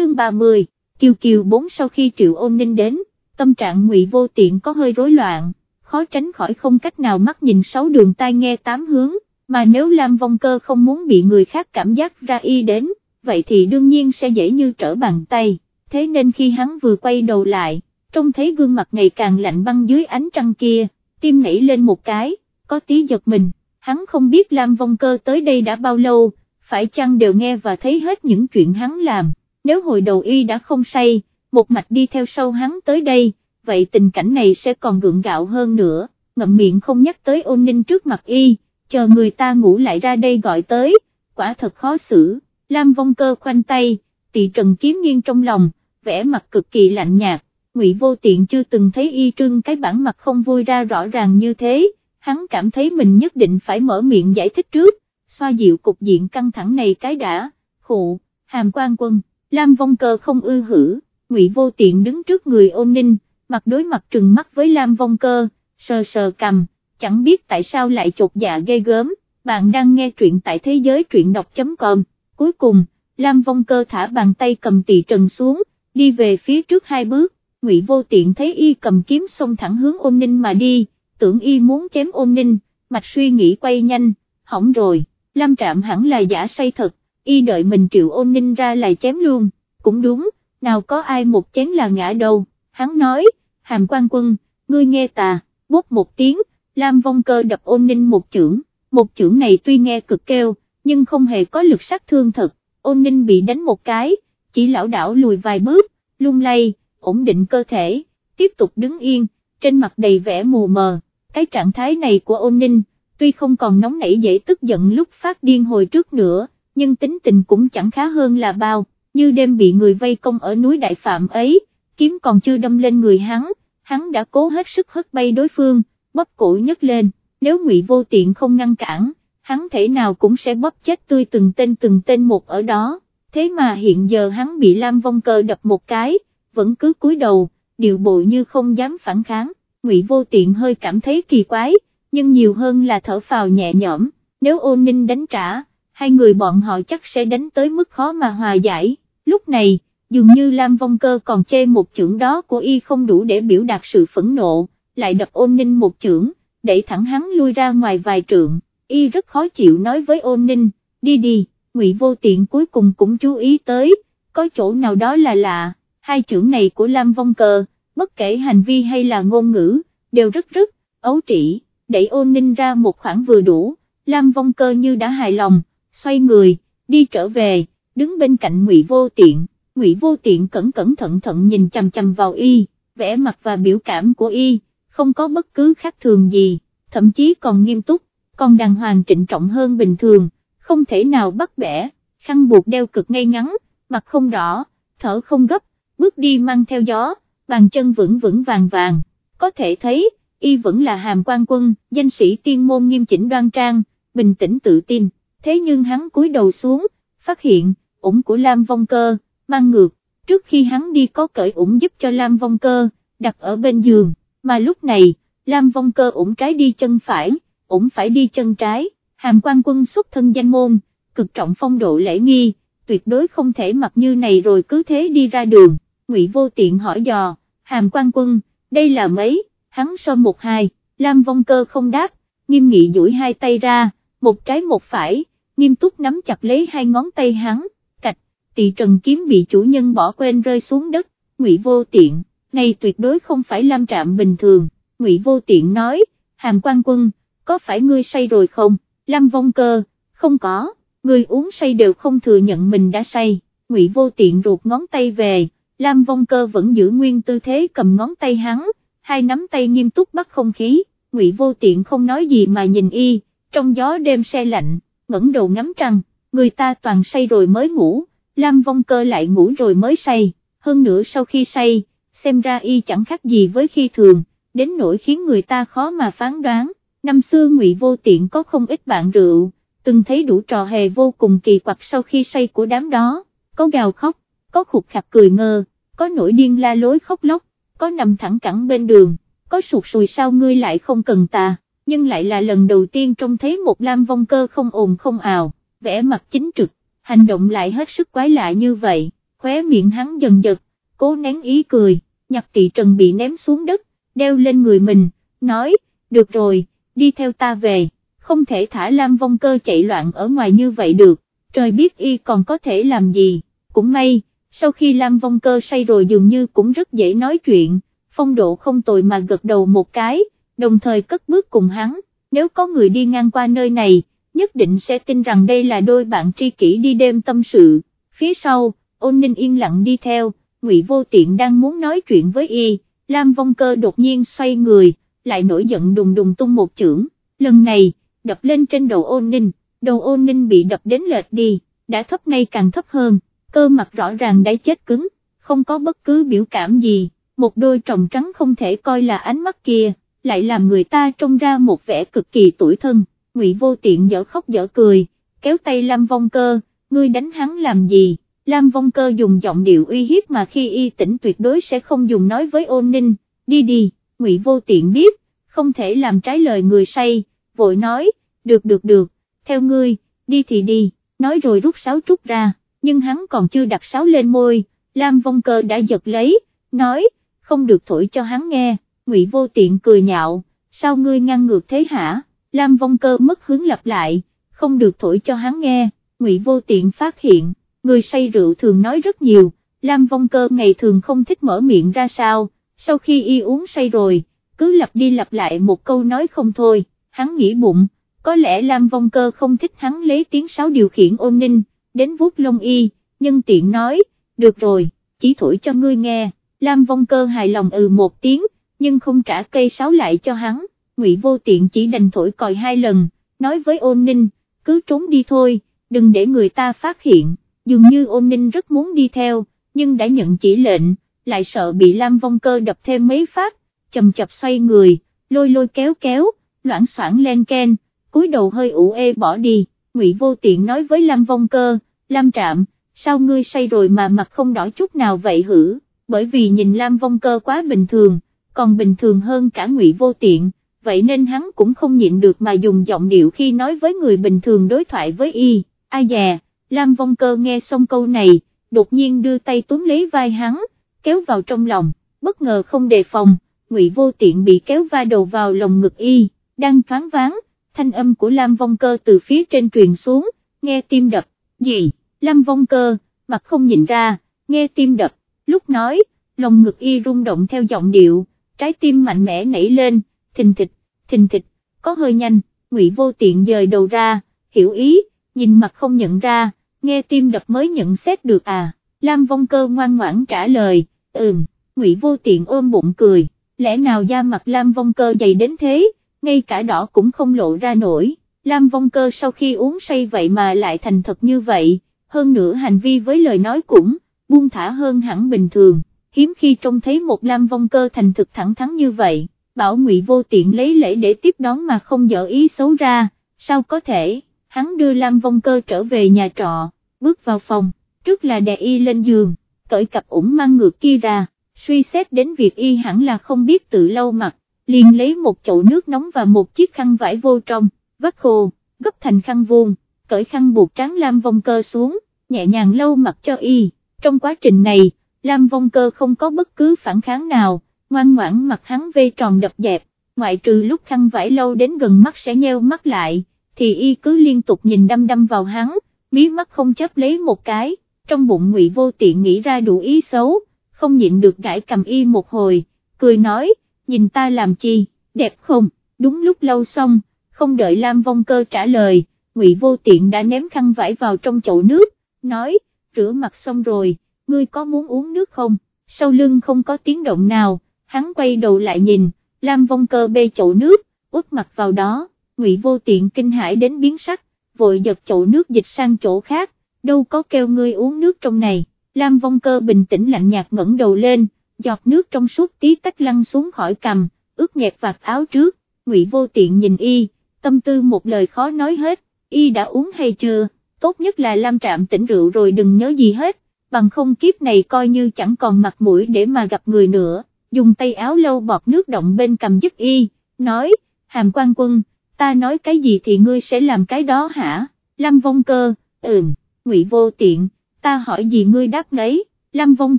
chương 30, Kiều Kiều 4 sau khi Triệu Ôn Ninh đến, tâm trạng ngụy vô tiện có hơi rối loạn, khó tránh khỏi không cách nào mắt nhìn sáu đường tai nghe tám hướng, mà nếu Lam Vong Cơ không muốn bị người khác cảm giác ra y đến, vậy thì đương nhiên sẽ dễ như trở bàn tay, thế nên khi hắn vừa quay đầu lại, trông thấy gương mặt ngày càng lạnh băng dưới ánh trăng kia, tim nảy lên một cái, có tí giật mình, hắn không biết Lam Vong Cơ tới đây đã bao lâu, phải chăng đều nghe và thấy hết những chuyện hắn làm, nếu hồi đầu y đã không say, một mạch đi theo sau hắn tới đây, vậy tình cảnh này sẽ còn gượng gạo hơn nữa, ngậm miệng không nhắc tới ôn ninh trước mặt y, chờ người ta ngủ lại ra đây gọi tới, quả thật khó xử, Lam Vong Cơ khoanh tay, tỳ trần kiếm nghiêng trong lòng, vẻ mặt cực kỳ lạnh nhạt, Ngụy Vô Tiện chưa từng thấy y trưng cái bản mặt không vui ra rõ ràng như thế, hắn cảm thấy mình nhất định phải mở miệng giải thích trước, xoa dịu cục diện căng thẳng này cái đã, khụ, hàm quan quân, Lam Vong Cơ không ư hử, Ngụy Vô Tiện đứng trước người ôn ninh, mặt đối mặt trừng mắt với Lam Vong Cơ, sờ sờ cầm, chẳng biết tại sao lại chột dạ ghê gớm, bạn đang nghe truyện tại thế giới truyện đọc.com, cuối cùng, Lam Vong Cơ thả bàn tay cầm tỳ trần xuống, đi về phía trước hai bước, Ngụy Vô Tiện thấy y cầm kiếm xông thẳng hướng ôn ninh mà đi, tưởng y muốn chém ôn ninh, mạch suy nghĩ quay nhanh, hỏng rồi, Lam Trạm hẳn là giả say thật, y đợi mình triệu ôn ninh ra lại chém luôn, cũng đúng, nào có ai một chén là ngã đâu, hắn nói, hàm quan quân, ngươi nghe tà, bút một tiếng, Lam Vong Cơ đập ôn ninh một chưởng, một chưởng này tuy nghe cực kêu, nhưng không hề có lực sát thương thật, ôn ninh bị đánh một cái, chỉ lão đảo lùi vài bước, lung lay, ổn định cơ thể, tiếp tục đứng yên, trên mặt đầy vẻ mù mờ, cái trạng thái này của ôn ninh, tuy không còn nóng nảy dễ tức giận lúc phát điên hồi trước nữa, nhưng tính tình cũng chẳng khá hơn là bao, như đêm bị người vây công ở núi Đại Phạm ấy, kiếm còn chưa đâm lên người hắn, hắn đã cố hết sức hất bay đối phương, bóp cổ nhấc lên, nếu ngụy vô tiện không ngăn cản, hắn thể nào cũng sẽ bóp chết tươi từng tên từng tên một ở đó, thế mà hiện giờ hắn bị Lam Vong Cơ đập một cái, vẫn cứ cúi đầu, điệu bộ như không dám phản kháng, ngụy vô tiện hơi cảm thấy kỳ quái, nhưng nhiều hơn là thở phào nhẹ nhõm, nếu ôn ninh đánh trả, hai người bọn họ chắc sẽ đánh tới mức khó mà hòa giải, lúc này, dường như Lam Vong Cơ còn chê một chưởng đó của y không đủ để biểu đạt sự phẫn nộ, lại đập ôn ninh một chưởng, đẩy thẳng hắn lui ra ngoài vài trượng, y rất khó chịu nói với ôn ninh, đi đi, ngụy vô tiện cuối cùng cũng chú ý tới, có chỗ nào đó là lạ, hai chưởng này của Lam Vong Cơ, bất kể hành vi hay là ngôn ngữ, đều rất rất, ấu trĩ, đẩy ôn ninh ra một khoảng vừa đủ, Lam Vong Cơ như đã hài lòng, xoay người, đi trở về, đứng bên cạnh ngụy vô tiện, ngụy vô tiện cẩn cẩn thận thận nhìn chằm chằm vào y, vẻ mặt và biểu cảm của y, không có bất cứ khác thường gì, thậm chí còn nghiêm túc, còn đàng hoàng trịnh trọng hơn bình thường, không thể nào bắt bẻ, khăn buộc đeo cực ngay ngắn, mặt không đỏ, thở không gấp, bước đi mang theo gió, bàn chân vững vững vàng vàng, có thể thấy, y vẫn là hàm quan quân, danh sĩ tiên môn nghiêm chỉnh đoan trang, bình tĩnh tự tin, thế nhưng hắn cúi đầu xuống, phát hiện, ủng của Lam Vong Cơ, mang ngược, trước khi hắn đi có cởi ủng giúp cho Lam Vong Cơ, đặt ở bên giường, mà lúc này, Lam Vong Cơ ủng trái đi chân phải, ủng phải đi chân trái, hàm quan quân xuất thân danh môn, cực trọng phong độ lễ nghi, tuyệt đối không thể mặc như này rồi cứ thế đi ra đường, ngụy vô tiện hỏi dò, hàm quan quân, đây là mấy, hắn so một hai, Lam Vong Cơ không đáp, nghiêm nghị duỗi hai tay ra, một trái một phải, nghiêm túc nắm chặt lấy hai ngón tay hắn, cạch, tỷ trần kiếm bị chủ nhân bỏ quên rơi xuống đất, ngụy vô tiện, này tuyệt đối không phải Lam Trạm bình thường, ngụy vô tiện nói, hàm quan quân, có phải ngươi say rồi không, Lam Vong Cơ, không có, người uống say đều không thừa nhận mình đã say, ngụy vô tiện ruột ngón tay về, Lam Vong Cơ vẫn giữ nguyên tư thế cầm ngón tay hắn, hai nắm tay nghiêm túc bắt không khí, Ngụy Vô Tiện không nói gì mà nhìn y, trong gió đêm xe lạnh, ngẩng đầu ngắm trăng, người ta toàn say rồi mới ngủ, Lam Vong Cơ lại ngủ rồi mới say, hơn nữa sau khi say, xem ra y chẳng khác gì với khi thường, đến nỗi khiến người ta khó mà phán đoán, năm xưa Ngụy Vô Tiện có không ít bạn rượu, từng thấy đủ trò hề vô cùng kỳ quặc sau khi say của đám đó, có gào khóc, có khục khặc cười ngơ, có nổi điên la lối khóc lóc, có nằm thẳng cẳng bên đường, có sụt sùi sao ngươi lại không cần ta, nhưng lại là lần đầu tiên trông thấy một lam vong cơ không ồn không ào, vẽ mặt chính trực, hành động lại hết sức quái lạ như vậy, khóe miệng hắn dần giật, cố nén ý cười, nhặt tỷ trần bị ném xuống đất, đeo lên người mình, nói, được rồi, đi theo ta về, không thể thả Lam Vong Cơ chạy loạn ở ngoài như vậy được, trời biết y còn có thể làm gì, cũng may, sau khi Lam Vong Cơ say rồi dường như cũng rất dễ nói chuyện, phong độ không tồi mà gật đầu một cái, đồng thời cất bước cùng hắn, nếu có người đi ngang qua nơi này, nhất định sẽ tin rằng đây là đôi bạn tri kỷ đi đêm tâm sự, phía sau, ôn ninh yên lặng đi theo, ngụy Vô Tiện đang muốn nói chuyện với y, Lam Vong Cơ đột nhiên xoay người, lại nổi giận đùng đùng tung một chưởng, lần này, đập lên trên đầu ôn ninh, đầu ôn ninh bị đập đến lệch đi, đã thấp nay càng thấp hơn, cơ mặt rõ ràng đã chết cứng, không có bất cứ biểu cảm gì, một đôi tròng trắng không thể coi là ánh mắt kia, lại làm người ta trông ra một vẻ cực kỳ tuổi thân, ngụy vô tiện dở khóc dở cười, kéo tay Lam Vong Cơ, ngươi đánh hắn làm gì? Lam Vong Cơ dùng giọng điệu uy hiếp mà khi y tỉnh tuyệt đối sẽ không dùng nói với ôn ninh, đi đi, ngụy vô tiện biết, không thể làm trái lời người say, vội nói, được được được, theo ngươi, đi thì đi, nói rồi rút sáo trúc ra, nhưng hắn còn chưa đặt sáo lên môi, Lam Vong Cơ đã giật lấy, nói, không được thổi cho hắn nghe, ngụy vô tiện cười nhạo, sao ngươi ngăn ngược thế hả, Lam Vong Cơ mất hướng lặp lại, không được thổi cho hắn nghe, ngụy vô tiện phát hiện người say rượu thường nói rất nhiều, Lam Vong Cơ ngày thường không thích mở miệng ra sao, sau khi y uống say rồi, cứ lặp đi lặp lại một câu nói không thôi, hắn nghĩ bụng, có lẽ Lam Vong Cơ không thích hắn lấy tiếng sáo điều khiển ôn ninh, đến vuốt lông y, nhân tiện nói, được rồi, chỉ thổi cho ngươi nghe, Lam Vong Cơ hài lòng ừ một tiếng, nhưng không trả cây sáo lại cho hắn, Ngụy Vô Tiện chỉ đành thổi còi hai lần, nói với ôn ninh, cứ trốn đi thôi, đừng để người ta phát hiện. Dường như ôn ninh rất muốn đi theo, nhưng đã nhận chỉ lệnh, lại sợ bị Lam Vong Cơ đập thêm mấy phát, chầm chập xoay người, lôi lôi kéo kéo, loãng soảng len ken, cúi đầu hơi ủ ê bỏ đi, Ngụy Vô Tiện nói với Lam Vong Cơ, Lam Trạm, sao ngươi say rồi mà mặt không đỏ chút nào vậy hử, bởi vì nhìn Lam Vong Cơ quá bình thường, còn bình thường hơn cả Ngụy Vô Tiện, vậy nên hắn cũng không nhịn được mà dùng giọng điệu khi nói với người bình thường đối thoại với y, ai dè Lam Vong Cơ nghe xong câu này, đột nhiên đưa tay túm lấy vai hắn, kéo vào trong lòng, bất ngờ không đề phòng, Ngụy Vô Tiện bị kéo va đầu vào lồng ngực y, đang thoáng váng, thanh âm của Lam Vong Cơ từ phía trên truyền xuống, nghe tim đập, gì, Lam Vong Cơ, mặt không nhìn ra, nghe tim đập, lúc nói, lồng ngực y rung động theo giọng điệu, trái tim mạnh mẽ nảy lên, thình thịch, thình thịch, có hơi nhanh, Ngụy Vô Tiện dời đầu ra, hiểu ý, nhìn mặt không nhận ra, nghe tim đập mới nhận xét được à, Lam Vong Cơ ngoan ngoãn trả lời, ừm, Ngụy Vô Tiện ôm bụng cười, lẽ nào da mặt Lam Vong Cơ dày đến thế, ngay cả đỏ cũng không lộ ra nổi, Lam Vong Cơ sau khi uống say vậy mà lại thành thật như vậy, hơn nữa hành vi với lời nói cũng, buông thả hơn hẳn bình thường, hiếm khi trông thấy một Lam Vong Cơ thành thực thẳng thắn như vậy, bảo Ngụy Vô Tiện lấy lễ để tiếp đón mà không dở ý xấu ra, sao có thể? Hắn đưa Lam Vong Cơ trở về nhà trọ, bước vào phòng, trước là đè y lên giường, cởi cặp ủng mang ngược kia ra, suy xét đến việc y hẳn là không biết tự lau mặt, liền lấy một chậu nước nóng và một chiếc khăn vải vô trong, vắt khô, gấp thành khăn vuông, cởi khăn buộc trắng Lam Vong Cơ xuống, nhẹ nhàng lau mặt cho y, trong quá trình này, Lam Vong Cơ không có bất cứ phản kháng nào, ngoan ngoãn mặt hắn vây tròn đập dẹp, ngoại trừ lúc khăn vải lâu đến gần mắt sẽ nheo mắt lại thì y cứ liên tục nhìn đăm đăm vào hắn, mí mắt không chấp lấy một cái, trong bụng ngụy vô tiện nghĩ ra đủ ý xấu, không nhịn được gãi cầm y một hồi, cười nói, nhìn ta làm chi, đẹp không, đúng lúc lâu xong, không đợi Lam Vong Cơ trả lời, ngụy vô tiện đã ném khăn vải vào trong chậu nước, nói, rửa mặt xong rồi, ngươi có muốn uống nước không, sau lưng không có tiếng động nào, hắn quay đầu lại nhìn, Lam Vong Cơ bê chậu nước, úp mặt vào đó, ngụy vô tiện kinh hãi đến biến sắc, vội giật chậu nước dịch sang chỗ khác, đâu có kêu ngươi uống nước trong này, Lam Vong Cơ bình tĩnh lạnh nhạt ngẩng đầu lên, giọt nước trong suốt tí tách lăn xuống khỏi cầm, ướt nhẹt vạt áo trước, ngụy vô tiện nhìn y, tâm tư một lời khó nói hết, y đã uống hay chưa, tốt nhất là Lam Trạm tỉnh rượu rồi đừng nhớ gì hết, bằng không kiếp này coi như chẳng còn mặt mũi để mà gặp người nữa, dùng tay áo lâu bọt nước động bên cầm giúp y, nói, hàm quan quân, ta nói cái gì thì ngươi sẽ làm cái đó hả, Lâm Vong Cơ, ừm, Ngụy Vô Tiện, ta hỏi gì ngươi đáp đấy, Lâm Vong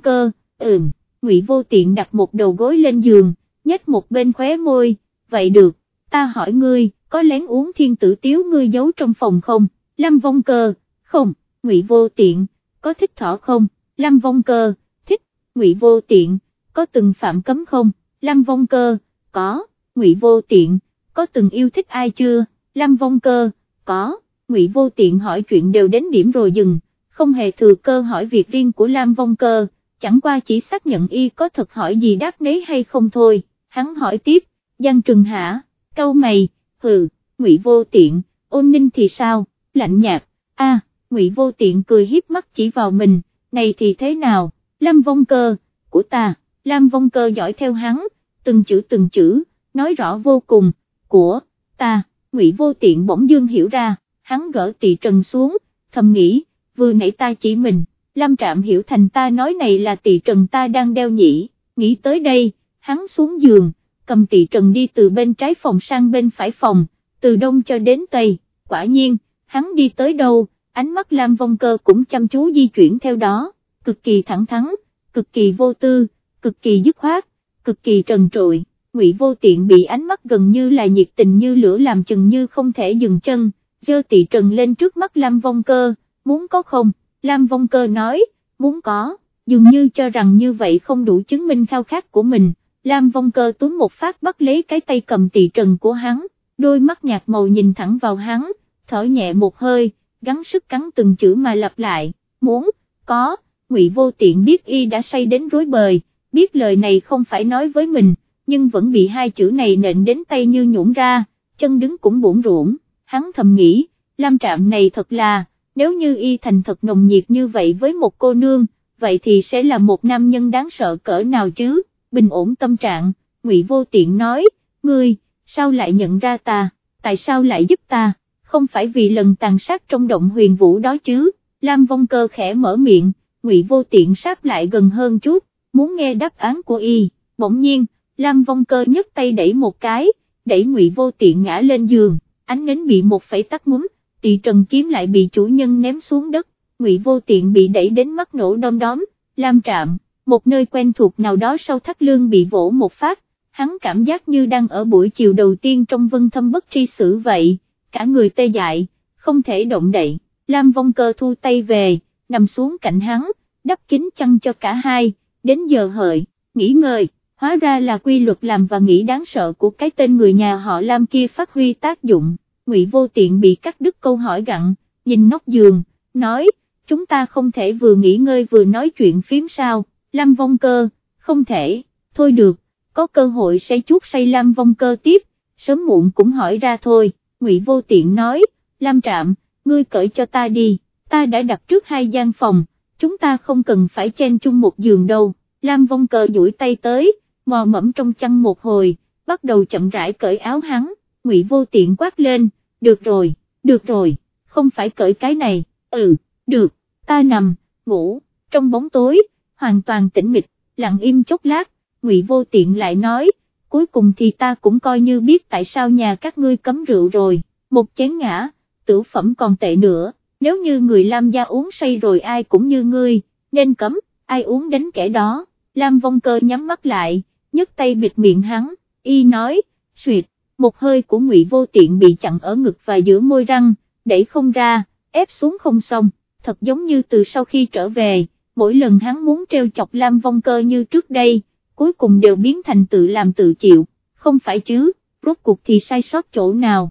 Cơ, ừm, Ngụy Vô Tiện đặt một đầu gối lên giường, nhếch một bên khóe môi, vậy được, ta hỏi ngươi, có lén uống thiên tử tiếu ngươi giấu trong phòng không, Lâm Vong Cơ, không, Ngụy Vô Tiện, có thích thỏ không, Lâm Vong Cơ, thích, Ngụy Vô Tiện, có từng phạm cấm không, Lâm Vong Cơ, có, Ngụy Vô Tiện, có từng yêu thích ai chưa, Lâm Vong Cơ, có, Ngụy Vô Tiện hỏi chuyện đều đến điểm rồi dừng, không hề thừa cơ hỏi việc riêng của Lam Vong Cơ, chẳng qua chỉ xác nhận y có thật hỏi gì đáp nấy hay không thôi, hắn hỏi tiếp, Giang Trừng hả, câu mày, hừ, Ngụy Vô Tiện, ôn ninh thì sao, lạnh nhạt, a, Ngụy Vô Tiện cười hiếp mắt chỉ vào mình, này thì thế nào, Lam Vong Cơ, của ta, Lam Vong Cơ dõi theo hắn, từng chữ từng chữ, nói rõ vô cùng, của, ta, Ngụy Vô Tiện bỗng dương hiểu ra, hắn gỡ tỳ trần xuống, thầm nghĩ, vừa nãy ta chỉ mình, Lam Trạm hiểu thành ta nói này là tỳ trần ta đang đeo nhỉ, nghĩ tới đây, hắn xuống giường, cầm tỳ trần đi từ bên trái phòng sang bên phải phòng, từ đông cho đến tây, quả nhiên, hắn đi tới đâu, ánh mắt Lam Vong Cơ cũng chăm chú di chuyển theo đó, cực kỳ thẳng thắn, cực kỳ vô tư, cực kỳ dứt khoát, cực kỳ trần trụi. Ngụy Vô Tiện bị ánh mắt gần như là nhiệt tình như lửa làm chừng như không thể dừng chân, dơ tỳ trần lên trước mắt Lam Vong Cơ, muốn có không, Lam Vong Cơ nói, muốn có, dường như cho rằng như vậy không đủ chứng minh khao khát của mình, Lam Vong Cơ túm một phát bắt lấy cái tay cầm tỳ trần của hắn, đôi mắt nhạt màu nhìn thẳng vào hắn, thở nhẹ một hơi, gắng sức cắn từng chữ mà lặp lại, muốn, có, Ngụy Vô Tiện biết y đã say đến rối bời, biết lời này không phải nói với mình, nhưng vẫn bị hai chữ này nện đến tay như nhũn ra, chân đứng cũng bổn ruộng, hắn thầm nghĩ, Lam Trạm này thật là, nếu như y thành thật nồng nhiệt như vậy với một cô nương, vậy thì sẽ là một nam nhân đáng sợ cỡ nào chứ, bình ổn tâm trạng, Ngụy Vô Tiện nói, ngươi, sao lại nhận ra ta, tại sao lại giúp ta, không phải vì lần tàn sát trong động huyền vũ đó chứ, Lam Vong Cơ khẽ mở miệng, Ngụy Vô Tiện sát lại gần hơn chút, muốn nghe đáp án của y, bỗng nhiên, Lam Vong Cơ nhấc tay đẩy một cái, đẩy Ngụy Vô Tiện ngã lên giường, ánh nến bị một phẩy tắt ngúm, tỳ trần kiếm lại bị chủ nhân ném xuống đất, Ngụy Vô Tiện bị đẩy đến mắt nổ đom đóm, Lam Trạm, một nơi quen thuộc nào đó sau thắt lương bị vỗ một phát, hắn cảm giác như đang ở buổi chiều đầu tiên trong vân thâm bất tri xử vậy, cả người tê dại, không thể động đậy, Lam Vong Cơ thu tay về, nằm xuống cạnh hắn, đắp kín chăn cho cả hai, đến giờ hợi, nghỉ ngơi. Hóa ra là quy luật làm và nghĩ đáng sợ của cái tên người nhà họ Lam kia phát huy tác dụng, Ngụy Vô Tiện bị cắt đứt câu hỏi gặn, nhìn nóc giường, nói, chúng ta không thể vừa nghỉ ngơi vừa nói chuyện phím sao, Lam Vong Cơ, không thể, thôi được, có cơ hội say chút say Lam Vong Cơ tiếp, sớm muộn cũng hỏi ra thôi, Ngụy Vô Tiện nói, Lam Trạm, ngươi cởi cho ta đi, ta đã đặt trước hai gian phòng, chúng ta không cần phải chen chung một giường đâu, Lam Vong cờ duỗi tay tới, mò mẫm trong chăn một hồi, bắt đầu chậm rãi cởi áo hắn, ngụy vô tiện quát lên, được rồi, được rồi, không phải cởi cái này, ừ, được, ta nằm, ngủ, trong bóng tối, hoàn toàn tĩnh mịch, lặng im chốc lát, ngụy vô tiện lại nói, cuối cùng thì ta cũng coi như biết tại sao nhà các ngươi cấm rượu rồi, một chén ngã, tử phẩm còn tệ nữa, nếu như người Lam gia uống say rồi ai cũng như ngươi, nên cấm, ai uống đến kẻ đó, Lam vong cơ nhắm mắt lại, nhấc tay bịt miệng hắn, y nói, suyệt, một hơi của ngụy vô tiện bị chặn ở ngực và giữa môi răng, đẩy không ra, ép xuống không xong, thật giống như từ sau khi trở về, mỗi lần hắn muốn treo chọc Lam Vong Cơ như trước đây, cuối cùng đều biến thành tự làm tự chịu, không phải chứ, rốt cuộc thì sai sót chỗ nào.